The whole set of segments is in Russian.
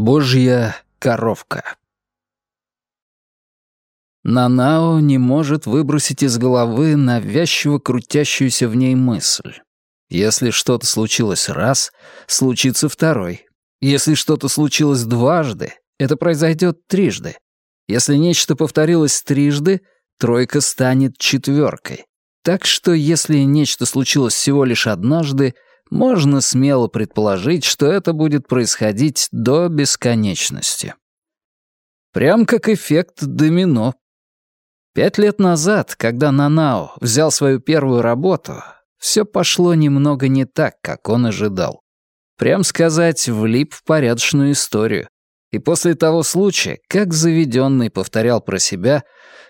Божья коровка. Нанао не может выбросить из головы навязчиво крутящуюся в ней мысль. Если что-то случилось раз, случится второй. Если что-то случилось дважды, это произойдет трижды. Если нечто повторилось трижды, тройка станет четверкой. Так что если нечто случилось всего лишь однажды, можно смело предположить, что это будет происходить до бесконечности. Прям как эффект домино. Пять лет назад, когда Нанао взял свою первую работу, все пошло немного не так, как он ожидал. Прям сказать, влип в порядочную историю. И после того случая, как заведенный повторял про себя,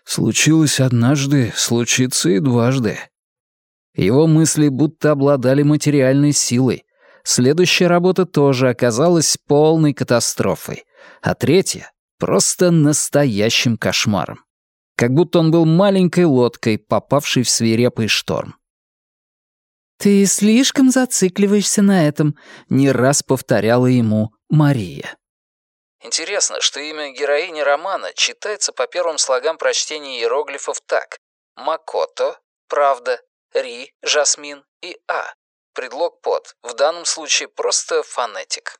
«Случилось однажды, случится и дважды». Его мысли будто обладали материальной силой. Следующая работа тоже оказалась полной катастрофой, а третья — просто настоящим кошмаром. Как будто он был маленькой лодкой, попавшей в свирепый шторм. «Ты слишком зацикливаешься на этом», — не раз повторяла ему Мария. Интересно, что имя героини романа читается по первым слогам прочтения иероглифов так. Макото, правда, Ри, Жасмин и А. Предлог под. В данном случае просто фонетик.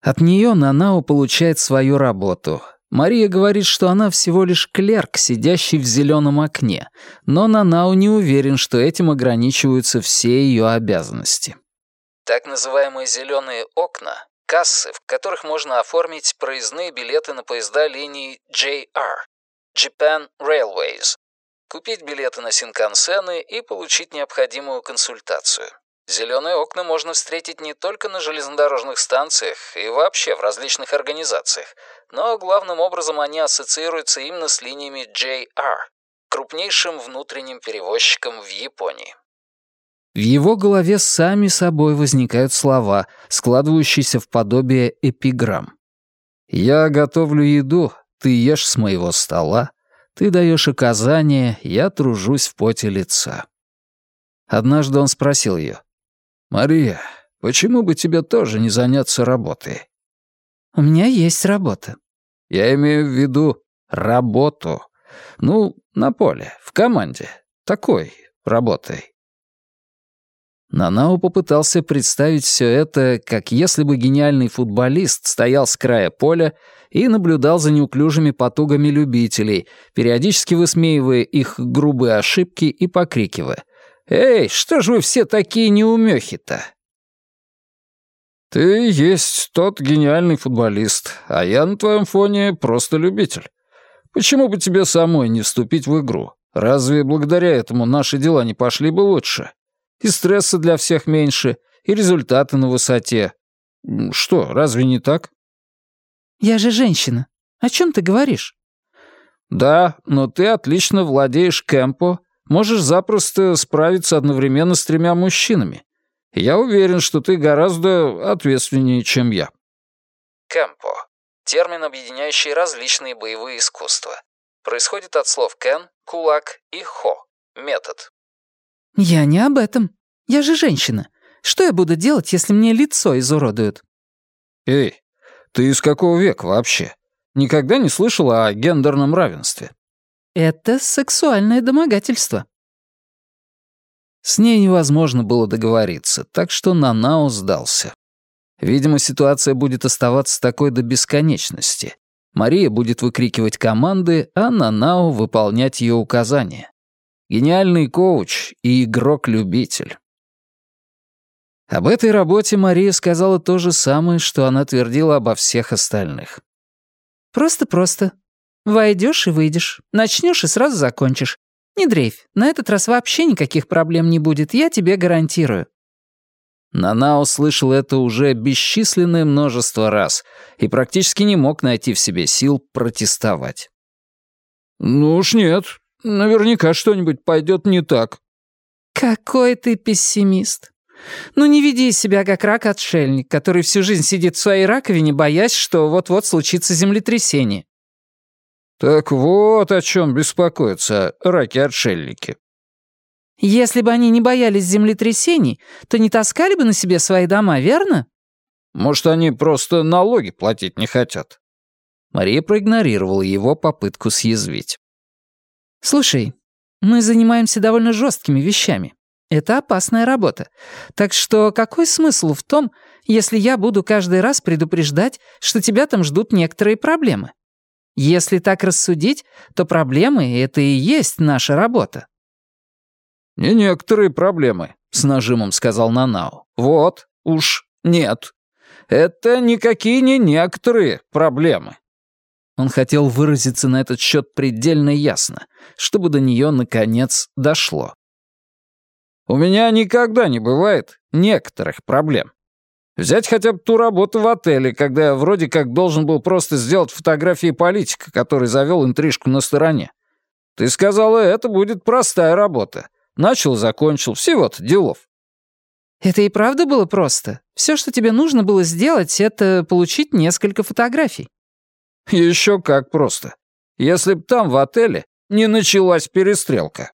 От нее Нанао получает свою работу. Мария говорит, что она всего лишь клерк, сидящий в зеленом окне, но Нанао не уверен, что этим ограничиваются все ее обязанности. Так называемые зеленые окна — кассы, в которых можно оформить проездные билеты на поезда линии JR — Japan Railways, купить билеты на Синкансены и получить необходимую консультацию. Зеленые окна можно встретить не только на железнодорожных станциях и вообще в различных организациях, но главным образом они ассоциируются именно с линиями JR, крупнейшим внутренним перевозчиком в Японии. В его голове сами собой возникают слова, складывающиеся в подобие эпиграмм. «Я готовлю еду, ты ешь с моего стола, ты даешь указания, я тружусь в поте лица». Однажды он спросил ее. «Мария, почему бы тебе тоже не заняться работой?» «У меня есть работа». «Я имею в виду работу. Ну, на поле, в команде. Такой работой». Нанао попытался представить все это, как если бы гениальный футболист стоял с края поля и наблюдал за неуклюжими потугами любителей, периодически высмеивая их грубые ошибки и покрикивая. «Эй, что ж вы все такие неумехи-то?» «Ты есть тот гениальный футболист, а я на твоем фоне просто любитель. Почему бы тебе самой не вступить в игру? Разве благодаря этому наши дела не пошли бы лучше? И стресса для всех меньше, и результаты на высоте. Что, разве не так?» Я же женщина. О чем ты говоришь?» «Да, но ты отлично владеешь кемпо, можешь запросто справиться одновременно с тремя мужчинами. Я уверен, что ты гораздо ответственнее, чем я». Кемпо — термин, объединяющий различные боевые искусства. Происходит от слов «кен» — кулак и «хо» — метод. «Я не об этом. Я же женщина. Что я буду делать, если мне лицо изуродуют?» «Эй, ты из какого века вообще? Никогда не слышала о гендерном равенстве?» «Это сексуальное домогательство». С ней невозможно было договориться, так что Нанао сдался. Видимо, ситуация будет оставаться такой до бесконечности. Мария будет выкрикивать команды, а Нанао выполнять ее указания. Гениальный коуч и игрок-любитель. Об этой работе Мария сказала то же самое, что она твердила обо всех остальных. «Просто-просто. Войдешь и выйдешь. Начнешь и сразу закончишь. Не дрейфь, на этот раз вообще никаких проблем не будет, я тебе гарантирую». Нана услышал это уже бесчисленное множество раз и практически не мог найти в себе сил протестовать. «Ну уж нет, наверняка что-нибудь пойдет не так». «Какой ты пессимист. Ну не веди себя как рак-отшельник, который всю жизнь сидит в своей раковине, боясь, что вот-вот случится землетрясение. Так вот о чем беспокоятся раки-отшельники. Если бы они не боялись землетрясений, то не таскали бы на себе свои дома, верно? Может, они просто налоги платить не хотят?» Мария проигнорировала его попытку съязвить. «Слушай, мы занимаемся довольно жесткими вещами. Это опасная работа. Так что какой смысл в том, если я буду каждый раз предупреждать, что тебя там ждут некоторые проблемы? Если так рассудить, то проблемы — это и есть наша работа». «Не некоторые проблемы», — с нажимом сказал Нанау. «Вот, уж нет. Это никакие не некоторые проблемы». Он хотел выразиться на этот счет предельно ясно, чтобы до нее, наконец, дошло. «У меня никогда не бывает некоторых проблем. Взять хотя бы ту работу в отеле, когда я вроде как должен был просто сделать фотографии политика, который завел интрижку на стороне. Ты сказала, это будет простая работа. Начал, закончил, всего-то делов. Это и правда было просто. Все, что тебе нужно было сделать, это получить несколько фотографий. Еще как просто. Если б там, в отеле, не началась перестрелка.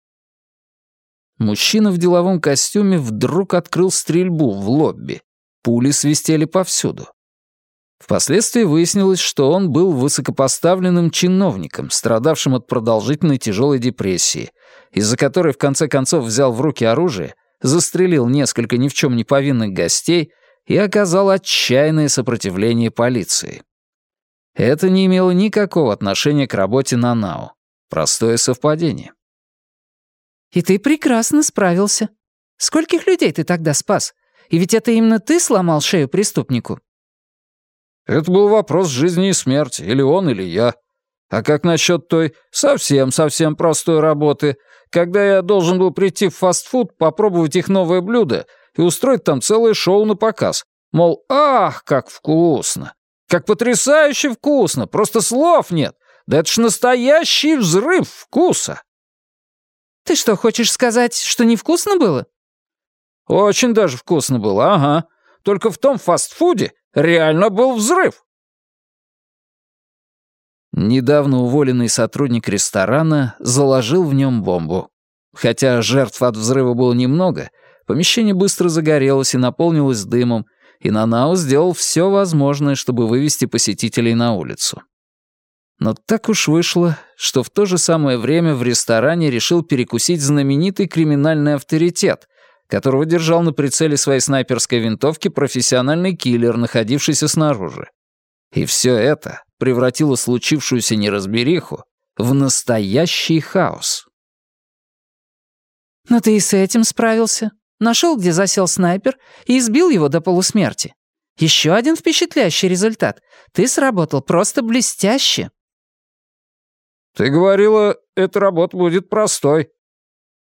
Мужчина в деловом костюме вдруг открыл стрельбу в лобби. Пули свистели повсюду. Впоследствии выяснилось, что он был высокопоставленным чиновником, страдавшим от продолжительной тяжелой депрессии, из-за которой в конце концов взял в руки оружие, застрелил несколько ни в чем не повинных гостей и оказал отчаянное сопротивление полиции. Это не имело никакого отношения к работе на НАУ. Простое совпадение. «И ты прекрасно справился. Скольких людей ты тогда спас? И ведь это именно ты сломал шею преступнику?» «Это был вопрос жизни и смерти, или он, или я. А как насчет той совсем-совсем простой работы, когда я должен был прийти в фастфуд, попробовать их новое блюдо и устроить там целое шоу на показ? Мол, ах, как вкусно! Как потрясающе вкусно! Просто слов нет! Да это ж настоящий взрыв вкуса!» «Ты что, хочешь сказать, что невкусно было?» «Очень даже вкусно было, ага. Только в том фастфуде реально был взрыв!» Недавно уволенный сотрудник ресторана заложил в нем бомбу. Хотя жертв от взрыва было немного, помещение быстро загорелось и наполнилось дымом, и Нанао сделал все возможное, чтобы вывести посетителей на улицу. Но так уж вышло, что в то же самое время в ресторане решил перекусить знаменитый криминальный авторитет, которого держал на прицеле своей снайперской винтовки профессиональный киллер, находившийся снаружи. И все это превратило случившуюся неразбериху в настоящий хаос. «Но ты и с этим справился», Нашел, где засел снайпер, и избил его до полусмерти. Еще один впечатляющий результат. Ты сработал просто блестяще. Ты говорила, эта работа будет простой.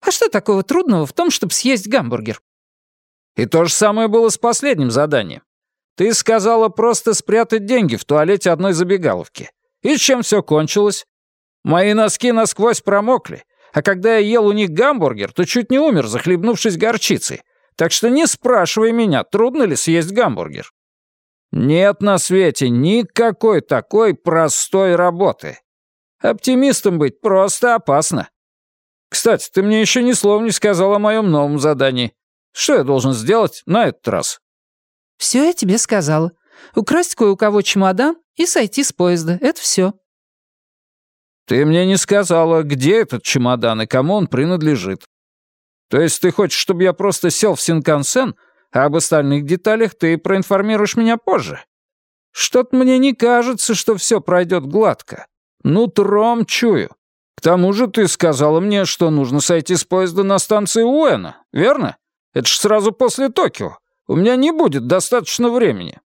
А что такого трудного в том, чтобы съесть гамбургер? И то же самое было с последним заданием. Ты сказала просто спрятать деньги в туалете одной забегаловки. И чем все кончилось? Мои носки насквозь промокли, а когда я ел у них гамбургер, то чуть не умер, захлебнувшись горчицей. Так что не спрашивай меня, трудно ли съесть гамбургер. Нет на свете никакой такой простой работы. Оптимистом быть просто опасно. Кстати, ты мне еще ни слова не сказал о моем новом задании. Что я должен сделать на этот раз? Все я тебе сказала. Украсть кое у кого чемодан и сойти с поезда. Это все. Ты мне не сказала, где этот чемодан и кому он принадлежит. То есть ты хочешь, чтобы я просто сел в Синкансен, а об остальных деталях ты проинформируешь меня позже? Что-то мне не кажется, что все пройдет гладко. Ну, тром чую. К тому же ты сказала мне, что нужно сойти с поезда на станции Уэна, верно? Это ж сразу после Токио. У меня не будет достаточно времени.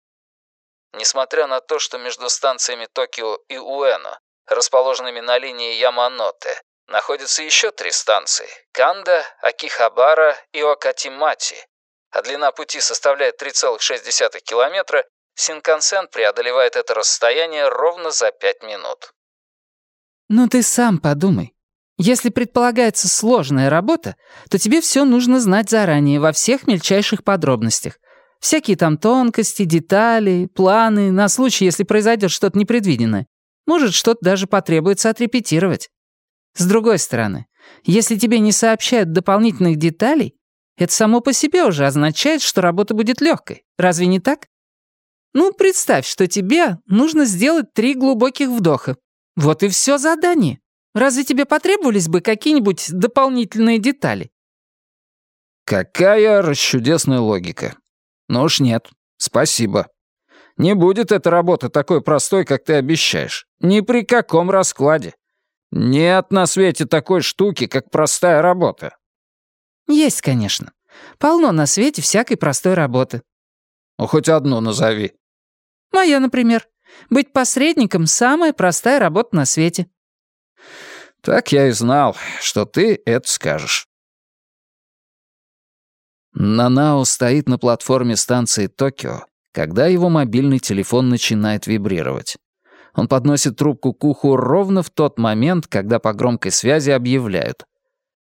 Несмотря на то, что между станциями Токио и Уэно расположенными на линии Яманоте, находятся еще три станции – Канда, Акихабара и Окатимати. А длина пути составляет 3,6 километра, Синкансен преодолевает это расстояние ровно за 5 минут. «Ну ты сам подумай. Если предполагается сложная работа, то тебе все нужно знать заранее, во всех мельчайших подробностях. Всякие там тонкости, детали, планы, на случай, если произойдет что-то непредвиденное. Может, что-то даже потребуется отрепетировать. С другой стороны, если тебе не сообщают дополнительных деталей, это само по себе уже означает, что работа будет легкой. Разве не так? Ну, представь, что тебе нужно сделать три глубоких вдоха. Вот и все задание. Разве тебе потребовались бы какие-нибудь дополнительные детали? Какая расчудесная логика. Ну уж нет, спасибо. Не будет эта работа такой простой, как ты обещаешь. Ни при каком раскладе. Нет на свете такой штуки, как простая работа. Есть, конечно. Полно на свете всякой простой работы. Ну, хоть одну назови. Моя, например. Быть посредником — самая простая работа на свете. Так я и знал, что ты это скажешь. Нанао стоит на платформе станции Токио, когда его мобильный телефон начинает вибрировать. Он подносит трубку к уху ровно в тот момент, когда по громкой связи объявляют.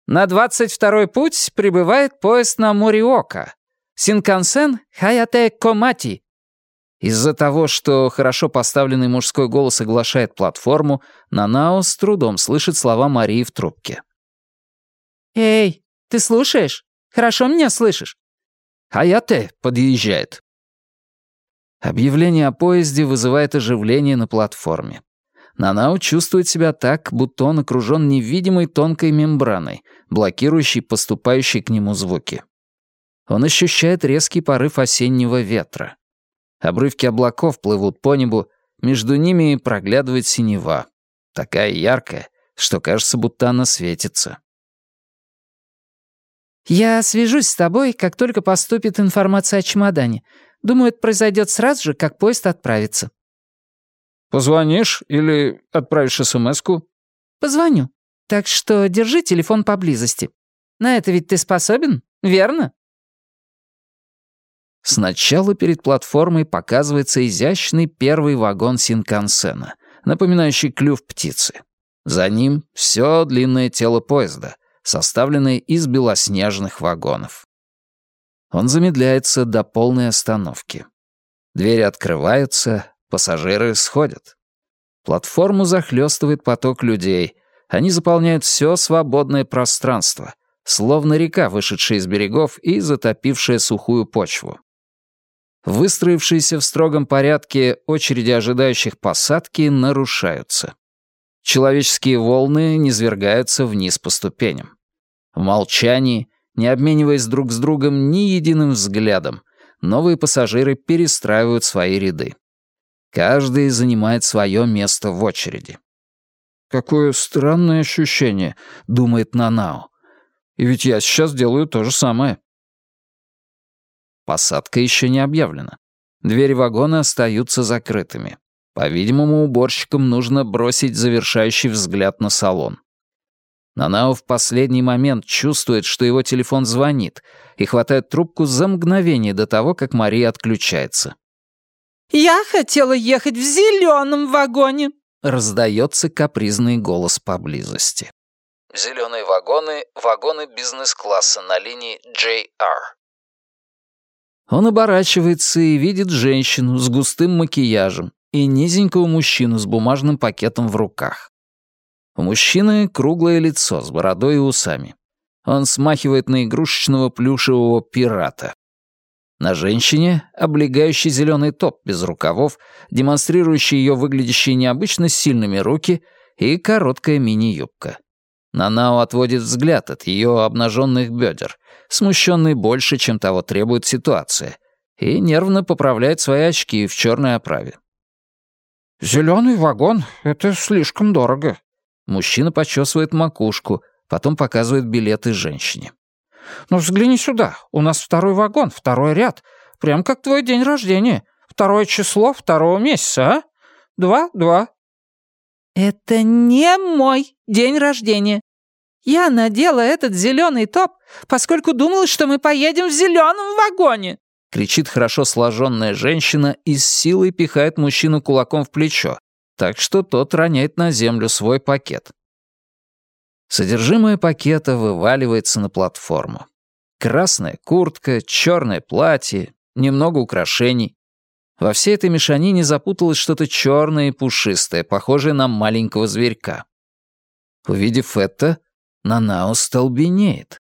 «На 22-й путь прибывает поезд на Мориока. Синкансен Хаяте Комати. Из-за того, что хорошо поставленный мужской голос оглашает платформу, Нанао с трудом слышит слова Марии в трубке. «Эй, ты слушаешь? Хорошо меня слышишь?» «Хаяте» подъезжает. Объявление о поезде вызывает оживление на платформе. Нанао чувствует себя так, будто он окружен невидимой тонкой мембраной, блокирующей поступающие к нему звуки. Он ощущает резкий порыв осеннего ветра. Обрывки облаков плывут по небу, между ними проглядывает синева. Такая яркая, что кажется, будто она светится. «Я свяжусь с тобой, как только поступит информация о чемодане. Думаю, это произойдет сразу же, как поезд отправится». «Позвонишь или отправишь СМС-ку?» «Позвоню. Так что держи телефон поблизости. На это ведь ты способен, верно?» Сначала перед платформой показывается изящный первый вагон Синкансена, напоминающий клюв птицы. За ним все длинное тело поезда, составленное из белоснежных вагонов. Он замедляется до полной остановки. Двери открываются, пассажиры сходят. Платформу захлестывает поток людей. Они заполняют все свободное пространство, словно река, вышедшая из берегов и затопившая сухую почву. Выстроившиеся в строгом порядке очереди ожидающих посадки нарушаются. Человеческие волны низвергаются вниз по ступеням. В молчании, не обмениваясь друг с другом ни единым взглядом, новые пассажиры перестраивают свои ряды. Каждый занимает свое место в очереди. «Какое странное ощущение», — думает Нанао. «И ведь я сейчас делаю то же самое». Посадка еще не объявлена. Двери вагона остаются закрытыми. По-видимому, уборщикам нужно бросить завершающий взгляд на салон. Нанао в последний момент чувствует, что его телефон звонит, и хватает трубку за мгновение до того, как Мария отключается. «Я хотела ехать в зеленом вагоне», — раздается капризный голос поблизости. Зеленые вагоны — вагоны бизнес-класса на линии JR. Он оборачивается и видит женщину с густым макияжем и низенького мужчину с бумажным пакетом в руках. У мужчины круглое лицо с бородой и усами. Он смахивает на игрушечного плюшевого пирата. На женщине облегающий зеленый топ без рукавов, демонстрирующий ее выглядящие необычно сильными руки и короткая мини-юбка. Нанао отводит взгляд от ее обнаженных бедер, смущенный больше, чем того требует ситуация, и нервно поправляет свои очки в черной оправе. «Зеленый вагон — это слишком дорого». Мужчина почесывает макушку, потом показывает билеты женщине. «Ну взгляни сюда, у нас второй вагон, второй ряд, прям как твой день рождения. Второе число второго месяца, а? Два-два». «Это не мой день рождения. Я надела этот зеленый топ, поскольку думала, что мы поедем в зеленом вагоне!» Кричит хорошо сложенная женщина и с силой пихает мужчину кулаком в плечо, так что тот роняет на землю свой пакет. Содержимое пакета вываливается на платформу. Красная куртка, черное платье, немного украшений. Во всей этой мешанине запуталось что-то черное и пушистое, похожее на маленького зверька. Увидев это, Нанао столбенеет.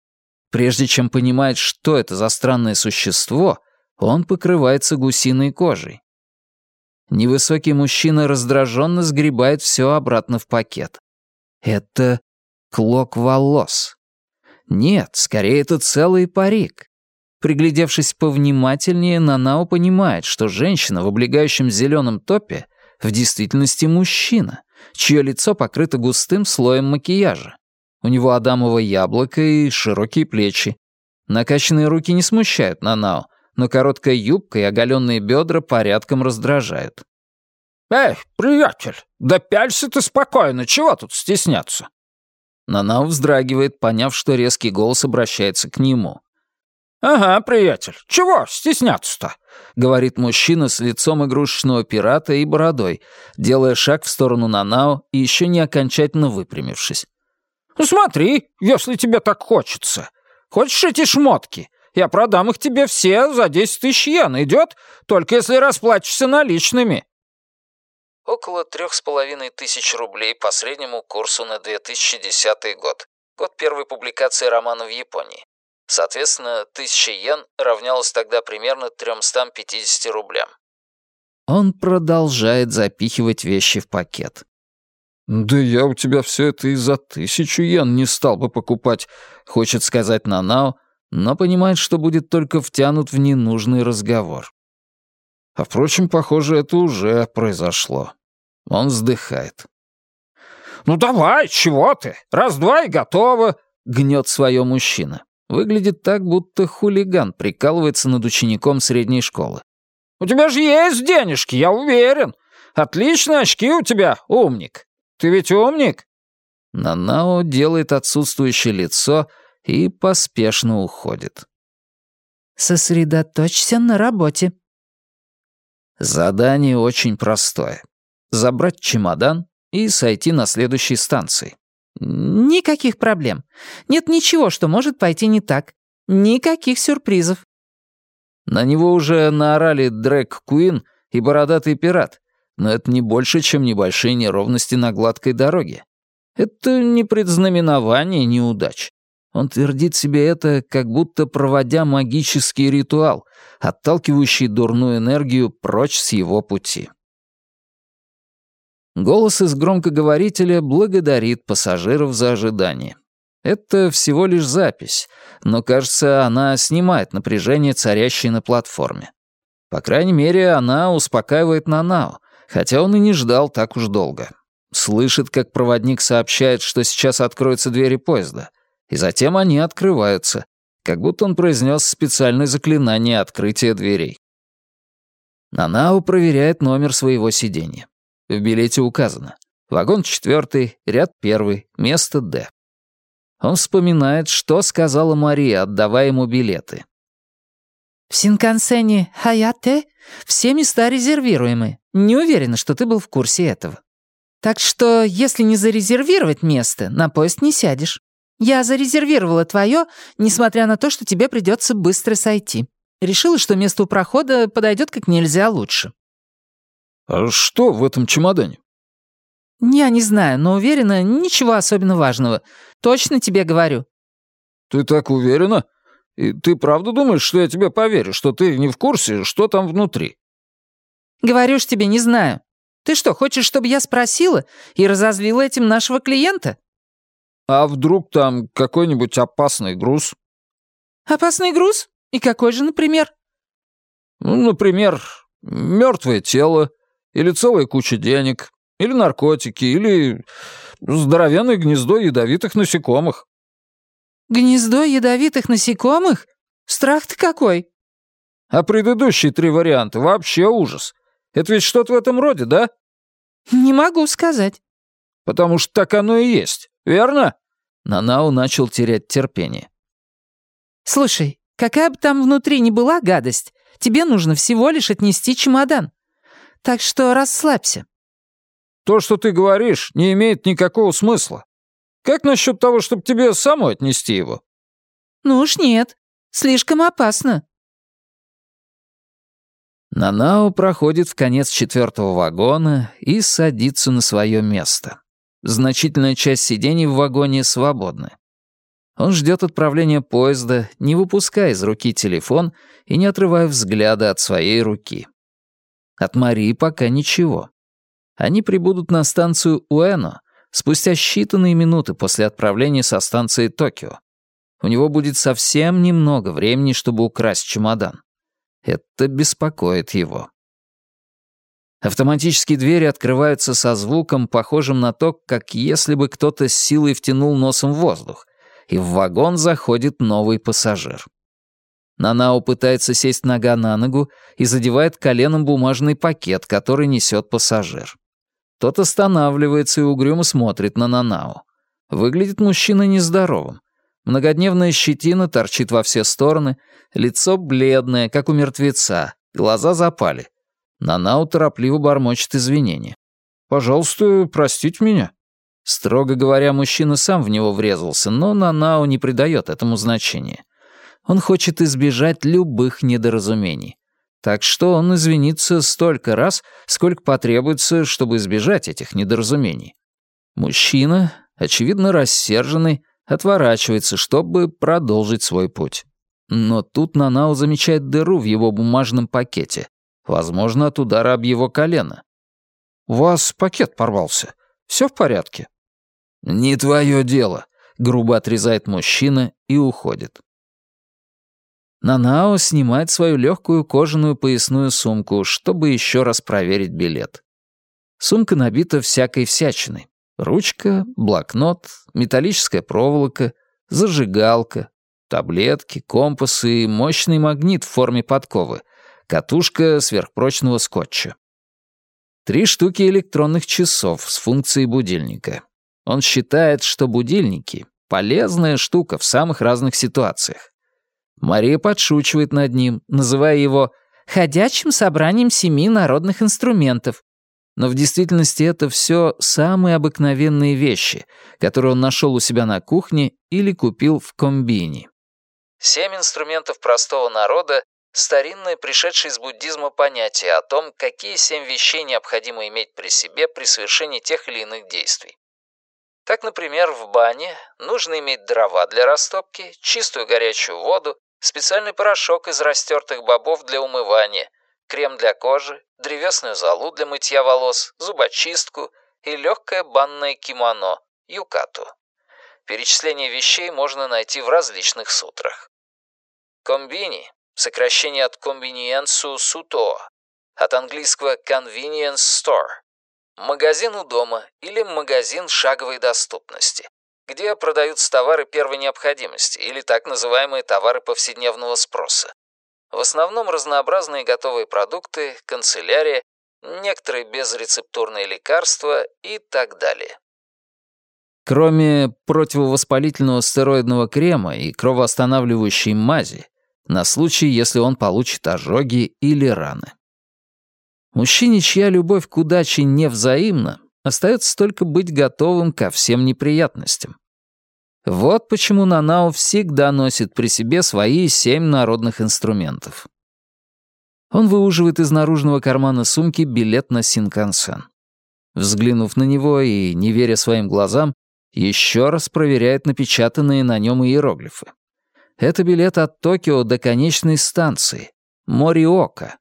Прежде чем понимать, что это за странное существо, он покрывается гусиной кожей. Невысокий мужчина раздраженно сгребает все обратно в пакет. Это клок волос. Нет, скорее это целый парик. Приглядевшись повнимательнее, Нанао понимает, что женщина в облегающем зеленом топе в действительности мужчина, чье лицо покрыто густым слоем макияжа. У него адамово яблоко и широкие плечи. Накачанные руки не смущают Нанао, но короткая юбка и оголенные бедра порядком раздражают. «Эй, приятель, да пялься ты спокойно, чего тут стесняться?» Нанао вздрагивает, поняв, что резкий голос обращается к нему. «Ага, приятель, чего стесняться-то?» — говорит мужчина с лицом игрушечного пирата и бородой, делая шаг в сторону Нанао и еще не окончательно выпрямившись. «Смотри, если тебе так хочется. Хочешь эти шмотки? Я продам их тебе все за десять тысяч йен. Идет? Только если расплачешься наличными». Около трех с половиной тысяч рублей по среднему курсу на 2010 год. Год первой публикации романа в Японии. Соответственно, тысяча йен равнялась тогда примерно 350 рублям. Он продолжает запихивать вещи в пакет. «Да я у тебя все это и за тысячу йен не стал бы покупать», — хочет сказать Нанао, но понимает, что будет только втянут в ненужный разговор. А впрочем, похоже, это уже произошло. Он вздыхает. «Ну давай, чего ты? Раз-два и готово!» — гнет свое мужчина. Выглядит так, будто хулиган прикалывается над учеником средней школы. «У тебя же есть денежки, я уверен. Отличные очки у тебя, умник. Ты ведь умник?» Нанао делает отсутствующее лицо и поспешно уходит. «Сосредоточься на работе». Задание очень простое. Забрать чемодан и сойти на следующей станции. Никаких проблем. Нет ничего, что может пойти не так. Никаких сюрпризов. На него уже наорали Дрэк Куин и Бородатый Пират, но это не больше, чем небольшие неровности на гладкой дороге. Это не предзнаменование неудач. Он твердит себе это, как будто проводя магический ритуал, отталкивающий дурную энергию прочь с его пути. Голос из громкоговорителя благодарит пассажиров за ожидание. Это всего лишь запись, но, кажется, она снимает напряжение, царящее на платформе. По крайней мере, она успокаивает Нанао, хотя он и не ждал так уж долго. Слышит, как проводник сообщает, что сейчас откроются двери поезда, и затем они открываются, как будто он произнес специальное заклинание открытия дверей. Нанао проверяет номер своего сиденья. В билете указано. Вагон четвертый, ряд первый, место Д. Он вспоминает, что сказала Мария, отдавая ему билеты. «В Синкансене Хаяте все места резервируемы. Не уверена, что ты был в курсе этого. Так что, если не зарезервировать место, на поезд не сядешь. Я зарезервировала твое, несмотря на то, что тебе придется быстро сойти. Решила, что место у прохода подойдет как нельзя лучше. «А что в этом чемодане?» «Я не знаю, но уверена, ничего особенно важного. Точно тебе говорю». «Ты так уверена? И ты правда думаешь, что я тебе поверю, что ты не в курсе, что там внутри?» «Говорю ж тебе, не знаю. Ты что, хочешь, чтобы я спросила и разозлила этим нашего клиента?» «А вдруг там какой-нибудь опасный груз?» «Опасный груз? И какой же, например?» «Ну, например, мертвое тело, или целая куча денег, или наркотики, или здоровенное гнездо ядовитых насекомых». «Гнездо ядовитых насекомых? Страх-то какой!» «А предыдущие три варианта вообще ужас. Это ведь что-то в этом роде, да?» «Не могу сказать». «Потому что так оно и есть, верно?» Нанау начал терять терпение. «Слушай, какая бы там внутри ни была гадость, тебе нужно всего лишь отнести чемодан. Так что расслабься». «То, что ты говоришь, не имеет никакого смысла. Как насчет того, чтобы тебе самой отнести его?» «Ну уж нет. Слишком опасно». Нанао проходит в конец четвертого вагона и садится на свое место. Значительная часть сидений в вагоне свободны. Он ждет отправления поезда, не выпуская из руки телефон и не отрывая взгляда от своей руки. От Марии пока ничего. Они прибудут на станцию Уэно спустя считанные минуты после отправления со станции Токио. У него будет совсем немного времени, чтобы украсть чемодан. Это беспокоит его. Автоматические двери открываются со звуком, похожим на то, как если бы кто-то с силой втянул носом воздух, и в вагон заходит новый пассажир. Нанао пытается сесть нога на ногу и задевает коленом бумажный пакет, который несет пассажир. Тот останавливается и угрюмо смотрит на Нанао. Выглядит мужчина нездоровым. Многодневная щетина торчит во все стороны, лицо бледное, как у мертвеца, глаза запали. Нанао торопливо бормочет извинения. «Пожалуйста, простите меня». Строго говоря, мужчина сам в него врезался, но Нанао не придает этому значения. Он хочет избежать любых недоразумений. Так что он извинится столько раз, сколько потребуется, чтобы избежать этих недоразумений. Мужчина, очевидно рассерженный, отворачивается, чтобы продолжить свой путь. Но тут Нанао замечает дыру в его бумажном пакете. Возможно, от удара об его колено. «У вас пакет порвался. Все в порядке?» «Не твое дело», — грубо отрезает мужчина и уходит. Нанао снимает свою легкую кожаную поясную сумку, чтобы еще раз проверить билет. Сумка набита всякой всячиной. Ручка, блокнот, металлическая проволока, зажигалка, таблетки, компасы мощный магнит в форме подковы, катушка сверхпрочного скотча. Три штуки электронных часов с функцией будильника. Он считает, что будильники — полезная штука в самых разных ситуациях. Мария подшучивает над ним, называя его «ходячим собранием семи народных инструментов». Но в действительности это все самые обыкновенные вещи, которые он нашел у себя на кухне или купил в комбине. Семь инструментов простого народа — старинное, пришедшее из буддизма понятие о том, какие семь вещей необходимо иметь при себе при совершении тех или иных действий. Так, например, в бане нужно иметь дрова для растопки, чистую горячую воду, специальный порошок из растертых бобов для умывания, крем для кожи, древесную золу для мытья волос, зубочистку и легкое банное кимоно, юкату. Перечисление вещей можно найти в различных сутрах. Комбини – сокращение от convenience суто, от английского convenience store, магазин у дома или магазин шаговой доступности где продаются товары первой необходимости или так называемые товары повседневного спроса. В основном разнообразные готовые продукты, канцелярия, некоторые безрецептурные лекарства и так далее. Кроме противовоспалительного стероидного крема и кровоостанавливающей мази, на случай, если он получит ожоги или раны. Мужчине, чья любовь к удаче невзаимна, Остается только быть готовым ко всем неприятностям. Вот почему Нанао всегда носит при себе свои семь народных инструментов. Он выуживает из наружного кармана сумки билет на Синкансен. Взглянув на него и не веря своим глазам, еще раз проверяет напечатанные на нем иероглифы. Это билет от Токио до конечной станции — Мориока.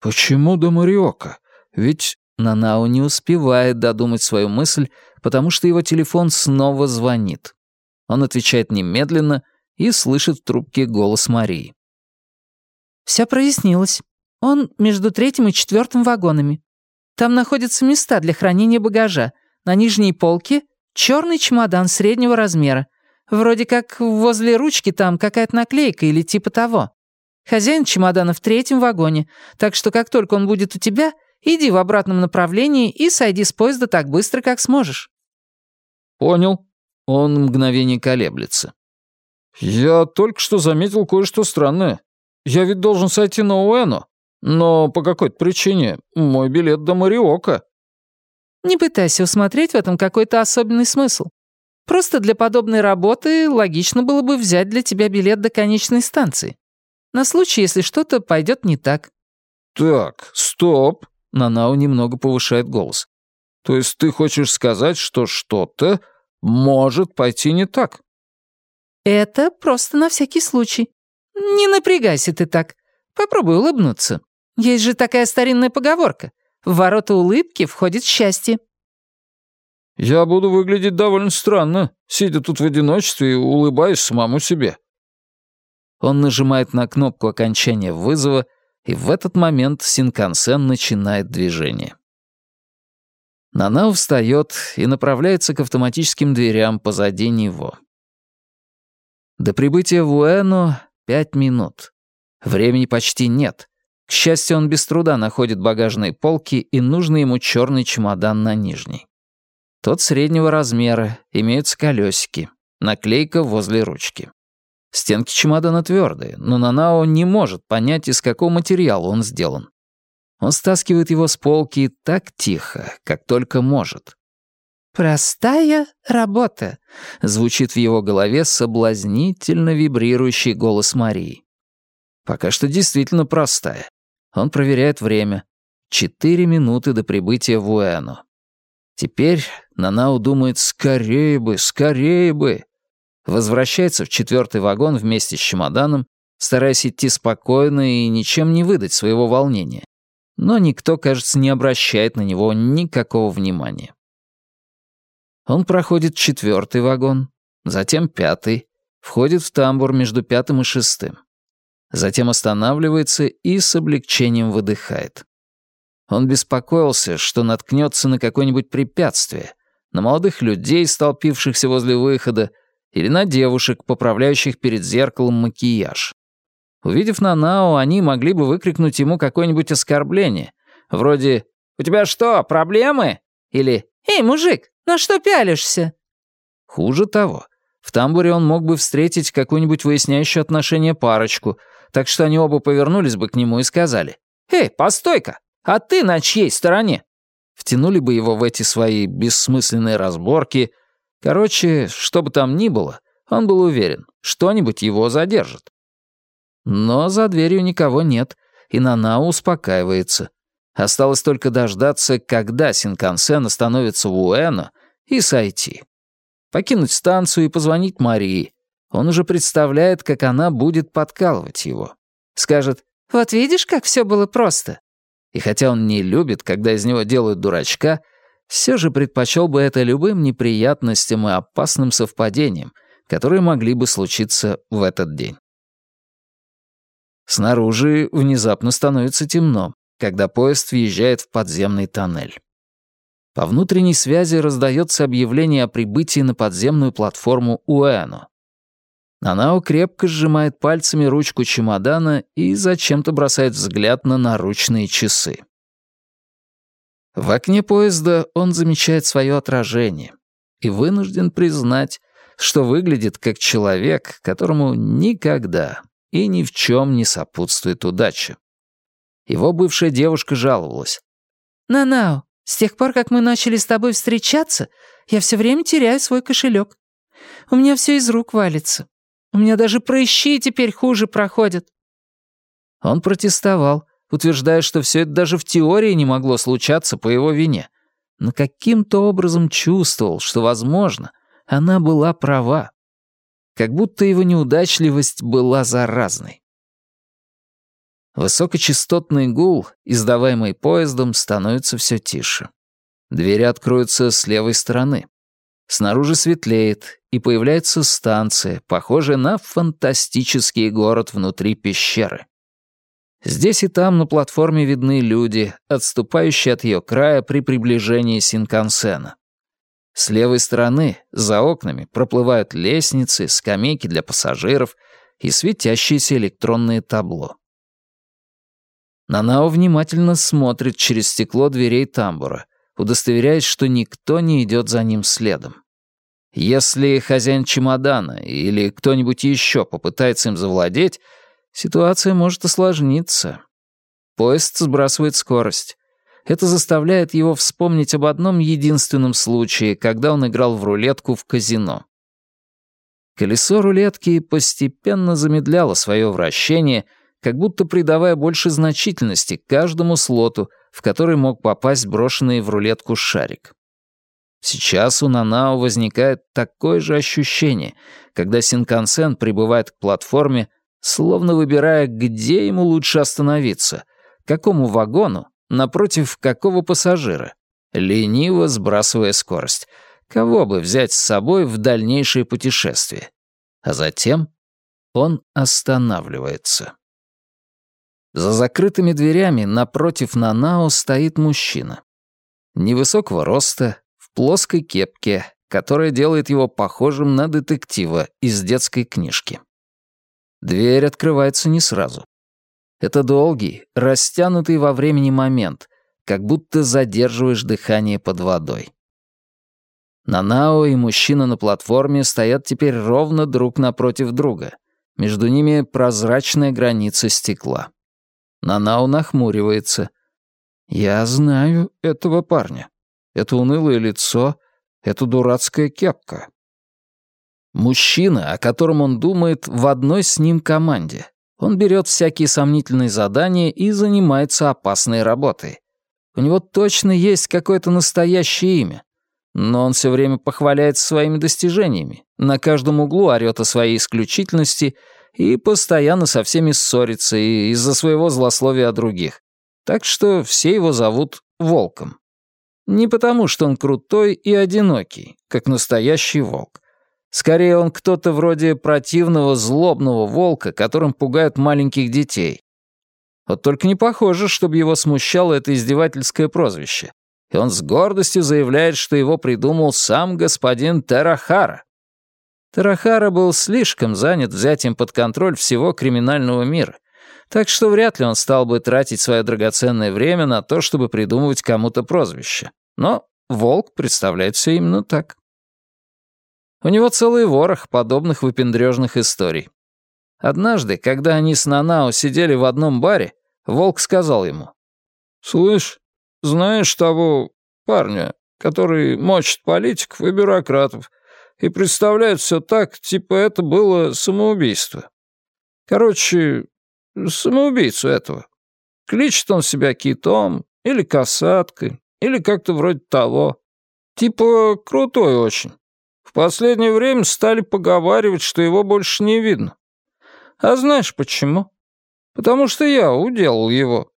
Почему до Мориока? Ведь Нанао не успевает додумать свою мысль, потому что его телефон снова звонит. Он отвечает немедленно и слышит в трубке голос Марии. «Все прояснилось. Он между третьим и четвертым вагонами. Там находятся места для хранения багажа. На нижней полке черный чемодан среднего размера. Вроде как возле ручки там какая-то наклейка или типа того. Хозяин чемодана в третьем вагоне, так что как только он будет у тебя, Иди в обратном направлении и сойди с поезда так быстро, как сможешь». «Понял». Он мгновение колеблется. «Я только что заметил кое-что странное. Я ведь должен сойти на Уэну, но по какой-то причине мой билет до Мариока». «Не пытайся усмотреть в этом какой-то особенный смысл. Просто для подобной работы логично было бы взять для тебя билет до конечной станции. На случай, если что-то пойдет не так». «Так, стоп. Нанао немного повышает голос. «То есть ты хочешь сказать, что что-то может пойти не так?» «Это просто на всякий случай. Не напрягайся ты так. Попробуй улыбнуться. Есть же такая старинная поговорка. В ворота улыбки входит счастье. «Я буду выглядеть довольно странно, сидя тут в одиночестве и улыбаясь самому себе». Он нажимает на кнопку окончания вызова, и в этот момент Синкансен начинает движение. Нанао встает и направляется к автоматическим дверям позади него. До прибытия в Уэно пять минут. Времени почти нет. К счастью, он без труда находит багажные полки и нужный ему черный чемодан на нижней. Тот среднего размера, имеются колесики, наклейка возле ручки. Стенки чемодана твердые, но Нанао не может понять, из какого материала он сделан. Он стаскивает его с полки так тихо, как только может. «Простая работа», — звучит в его голове соблазнительно вибрирующий голос Марии. Пока что действительно простая. Он проверяет время. Четыре минуты до прибытия в Уэну. Теперь Нанао думает «скорее бы, скорее бы». Возвращается в четвертый вагон вместе с чемоданом, стараясь идти спокойно и ничем не выдать своего волнения. Но никто, кажется, не обращает на него никакого внимания. Он проходит четвертый вагон, затем пятый, входит в тамбур между пятым и шестым. Затем останавливается и с облегчением выдыхает. Он беспокоился, что наткнется на какое-нибудь препятствие, на молодых людей, столпившихся возле выхода, или на девушек, поправляющих перед зеркалом макияж. Увидев Нанао, они могли бы выкрикнуть ему какое-нибудь оскорбление, вроде «У тебя что, проблемы?» или «Эй, мужик, на что пялишься?» Хуже того, в тамбуре он мог бы встретить какую-нибудь выясняющую отношения парочку, так что они оба повернулись бы к нему и сказали «Эй, постой-ка, а ты на чьей стороне?» Втянули бы его в эти свои бессмысленные разборки. Короче, что бы там ни было, он был уверен, что-нибудь его задержит. Но за дверью никого нет, и Нанао успокаивается. Осталось только дождаться, когда Синкансен остановится в Уэно, и сойти. Покинуть станцию и позвонить Марии. Он уже представляет, как она будет подкалывать его. Скажет «Вот видишь, как все было просто. И хотя он не любит, когда из него делают дурачка, все же предпочел бы это любым неприятностям и опасным совпадениям, которые могли бы случиться в этот день. Снаружи внезапно становится темно, когда поезд въезжает в подземный тоннель. По внутренней связи раздается объявление о прибытии на подземную платформу Уэно. Нанао крепко сжимает пальцами ручку чемодана и зачем-то бросает взгляд на наручные часы. В окне поезда он замечает свое отражение и вынужден признать, что выглядит как человек, которому никогда и ни в чем не сопутствует удача. Его бывшая девушка жаловалась. «Нанао, с тех пор, как мы начали с тобой встречаться, я все время теряю свой кошелек. У меня все из рук валится. У меня даже прыщи теперь хуже проходят». Он протестовал, утверждая, что все это даже в теории не могло случаться по его вине, но каким-то образом чувствовал, что, возможно, она была права. Как будто его неудачливость была заразной. Высокочастотный гул, издаваемый поездом, становится все тише. Двери откроются с левой стороны. Снаружи светлеет, и появляется станция, похожая на фантастический город внутри пещеры. Здесь и там на платформе видны люди, отступающие от ее края при приближении Синкансена. С левой стороны, за окнами, проплывают лестницы, скамейки для пассажиров и светящиеся электронные табло. Нанао внимательно смотрит через стекло дверей тамбура, удостоверяясь, что никто не идет за ним следом. Если хозяин чемодана или кто-нибудь еще попытается им завладеть, ситуация может осложниться. Поезд сбрасывает скорость. Это заставляет его вспомнить об одном единственном случае, когда он играл в рулетку в казино. Колесо рулетки постепенно замедляло свое вращение, как будто придавая больше значительности каждому слоту, в который мог попасть брошенный в рулетку шарик. Сейчас у Нанао возникает такое же ощущение, когда Синкансен прибывает к платформе, словно выбирая, где ему лучше остановиться, какому вагону, напротив какого пассажира, лениво сбрасывая скорость, кого бы взять с собой в дальнейшее путешествие. А затем он останавливается. За закрытыми дверями напротив Нанао стоит мужчина. Невысокого роста, в плоской кепке, которая делает его похожим на детектива из детской книжки. Дверь открывается не сразу. Это долгий, растянутый во времени момент, как будто задерживаешь дыхание под водой. Нанао и мужчина на платформе стоят теперь ровно друг напротив друга. Между ними прозрачная граница стекла. Нанао нахмуривается. «Я знаю этого парня. Это унылое лицо, это дурацкая кепка». Мужчина, о котором он думает, в одной с ним команде. Он берет всякие сомнительные задания и занимается опасной работой. У него точно есть какое-то настоящее имя. Но он все время похваляется своими достижениями, на каждом углу орёт о своей исключительности и постоянно со всеми ссорится из-за своего злословия о других. Так что все его зовут Волком. Не потому, что он крутой и одинокий, как настоящий волк. Скорее, он кто-то вроде противного злобного волка, которым пугают маленьких детей. Вот только не похоже, чтобы его смущало это издевательское прозвище. И он с гордостью заявляет, что его придумал сам господин Терахара. Терахара был слишком занят взятием под контроль всего криминального мира, так что вряд ли он стал бы тратить свое драгоценное время на то, чтобы придумывать кому-то прозвище. Но волк представляет все именно так. У него целый ворох подобных выпендрежных историй. Однажды, когда они с Нанао сидели в одном баре, волк сказал ему. «Слышь, знаешь того парня, который мочит политиков и бюрократов, и представляет все так, типа это было самоубийство. Короче, самоубийцу этого. Кличет он себя китом или касаткой, или как-то вроде того. Типа крутой очень. В последнее время стали поговаривать, что его больше не видно. А знаешь почему? Потому что я уделал его.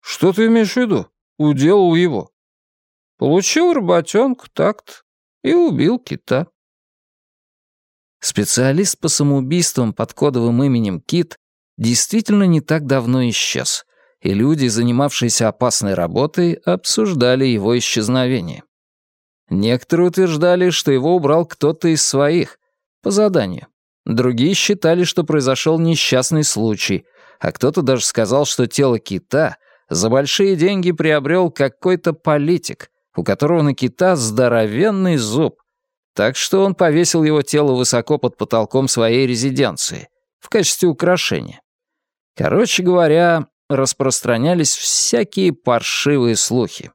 Что ты имеешь в виду? Уделал его. Получил работенку так-то и убил кита. Специалист по самоубийствам под кодовым именем Кит действительно не так давно исчез, и люди, занимавшиеся опасной работой, обсуждали его исчезновение. Некоторые утверждали, что его убрал кто-то из своих, по заданию. Другие считали, что произошел несчастный случай, а кто-то даже сказал, что тело кита за большие деньги приобрел какой-то политик, у которого на кита здоровенный зуб, так что он повесил его тело высоко под потолком своей резиденции в качестве украшения. Короче говоря, распространялись всякие паршивые слухи.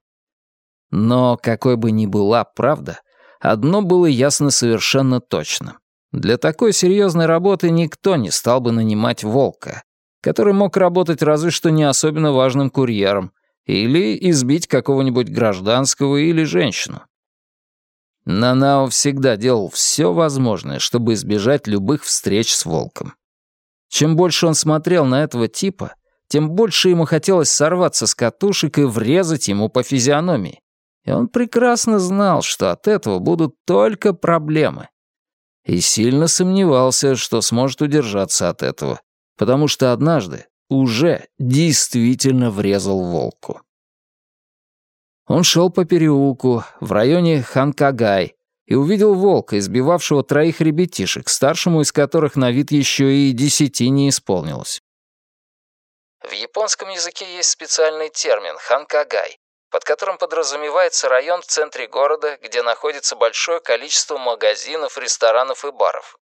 Но какой бы ни была правда, одно было ясно совершенно точно. Для такой серьезной работы никто не стал бы нанимать волка, который мог работать разве что не особенно важным курьером или избить какого-нибудь гражданского или женщину. Нанао всегда делал все возможное, чтобы избежать любых встреч с волком. Чем больше он смотрел на этого типа, тем больше ему хотелось сорваться с катушек и врезать ему по физиономии. И он прекрасно знал, что от этого будут только проблемы. И сильно сомневался, что сможет удержаться от этого, потому что однажды уже действительно врезал волку. Он шел по переулку в районе Ханкагай и увидел волка, избивавшего троих ребятишек, старшему из которых на вид еще и десяти не исполнилось. В японском языке есть специальный термин «ханкагай», под которым подразумевается район в центре города, где находится большое количество магазинов, ресторанов и баров.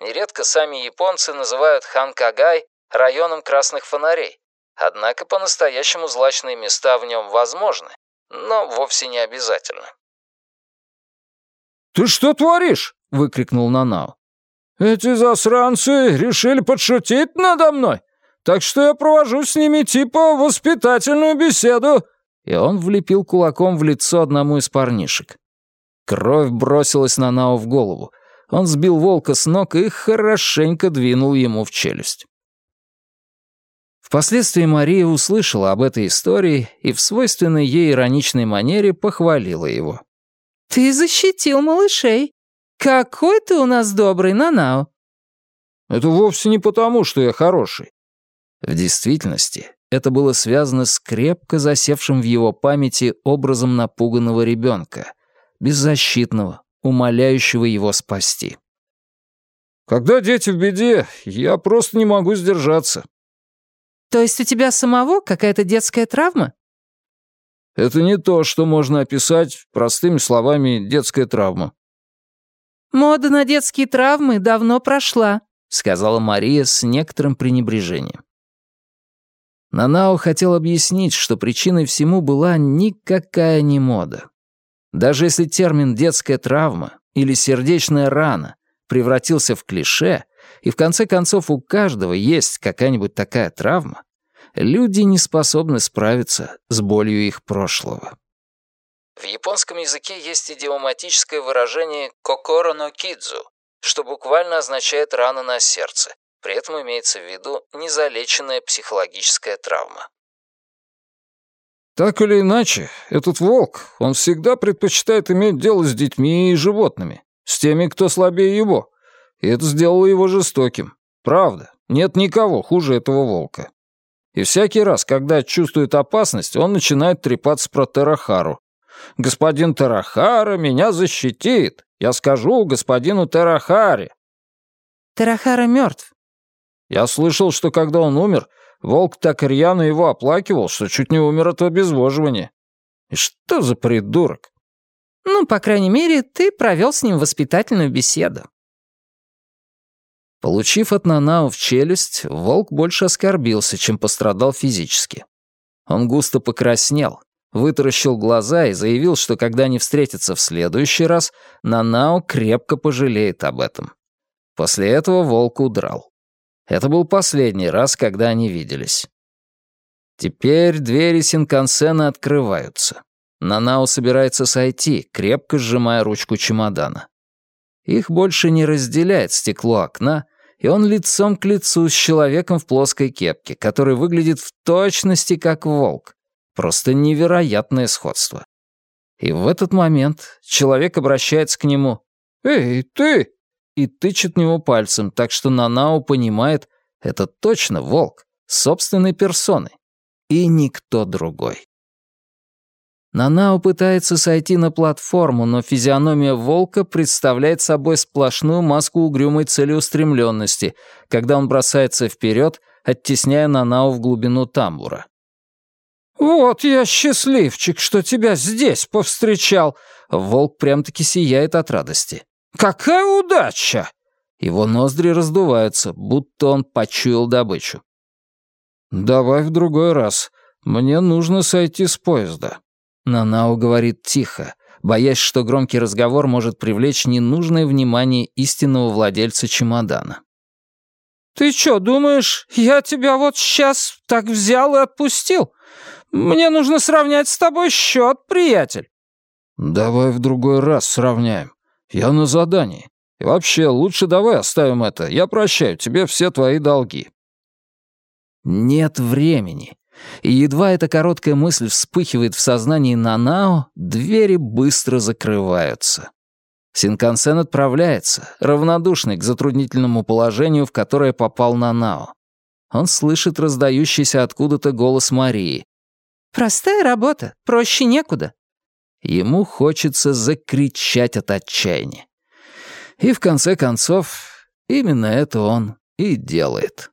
Нередко сами японцы называют Ханкагай районом красных фонарей, однако по-настоящему злачные места в нем возможны, но вовсе не обязательно. «Ты что творишь?» — выкрикнул Нанао. «Эти засранцы решили подшутить надо мной, так что я провожу с ними типа воспитательную беседу». И он влепил кулаком в лицо одному из парнишек. Кровь бросилась Нанао в голову. Он сбил волка с ног и хорошенько двинул ему в челюсть. Впоследствии Мария услышала об этой истории и в свойственной ей ироничной манере похвалила его. «Ты защитил малышей. Какой ты у нас добрый, Нанао!» «Это вовсе не потому, что я хороший». В действительности, это было связано с крепко засевшим в его памяти образом напуганного ребенка, беззащитного, умоляющего его спасти. «Когда дети в беде, я просто не могу сдержаться. То есть у тебя самого какая-то детская травма? Это не то, что можно описать простыми словами «детская травма». «Мода на детские травмы давно прошла», — сказала Мария с некоторым пренебрежением. Нанао хотел объяснить, что причиной всему была никакая не мода. Даже если термин «детская травма» или «сердечная рана» превратился в клише, и в конце концов у каждого есть какая-нибудь такая травма, люди не способны справиться с болью их прошлого. В японском языке есть идиоматическое выражение «кокоро но кидзу», что буквально означает «рана на сердце». При этом имеется в виду незалеченная психологическая травма. Так или иначе, этот волк, он всегда предпочитает иметь дело с детьми и животными, с теми, кто слабее его. И это сделало его жестоким. Правда, нет никого хуже этого волка. И всякий раз, когда чувствует опасность, он начинает трепаться про Терахару. «Господин Терахара меня защитит! Я скажу господину Терахаре!» «Терахара мертв». Я слышал, что когда он умер, волк так рьяно его оплакивал, что чуть не умер от обезвоживания. И что за придурок? Ну, по крайней мере, ты провел с ним воспитательную беседу. Получив от Нанао в челюсть, волк больше оскорбился, чем пострадал физически. Он густо покраснел, вытаращил глаза и заявил, что когда они встретятся в следующий раз, Нанао крепко пожалеет об этом. После этого волк удрал. Это был последний раз, когда они виделись. Теперь двери Синкансена открываются. Нанао собирается сойти, крепко сжимая ручку чемодана. Их больше не разделяет стекло окна, и он лицом к лицу с человеком в плоской кепке, который выглядит в точности как волк. Просто невероятное сходство. И в этот момент человек обращается к нему «Эй, ты!» И тычет него пальцем, так что Нанао понимает, это точно волк, собственной персоной, и никто другой. Нанао пытается сойти на платформу, но физиономия волка представляет собой сплошную маску угрюмой целеустремленности, когда он бросается вперед, оттесняя Нанао в глубину тамбура. «Вот я счастливчик, что тебя здесь повстречал!» Волк прям-таки сияет от радости. «Какая удача!» Его ноздри раздуваются, будто он почуял добычу. «Давай в другой раз. Мне нужно сойти с поезда». Нанао говорит тихо, боясь, что громкий разговор может привлечь ненужное внимание истинного владельца чемодана. «Ты что, думаешь, я тебя вот сейчас так взял и отпустил? Мне нужно сравнять с тобой счет, приятель». «Давай в другой раз сравняем. Я на задании. И вообще, лучше давай оставим это. Я прощаю тебе все твои долги». Нет времени. И едва эта короткая мысль вспыхивает в сознании Нанао, двери быстро закрываются. Синкансен отправляется, равнодушный к затруднительному положению, в которое попал Нанао. Он слышит раздающийся откуда-то голос Марии. «Простая работа, проще некуда». Ему хочется закричать от отчаяния. И в конце концов, именно это он и делает.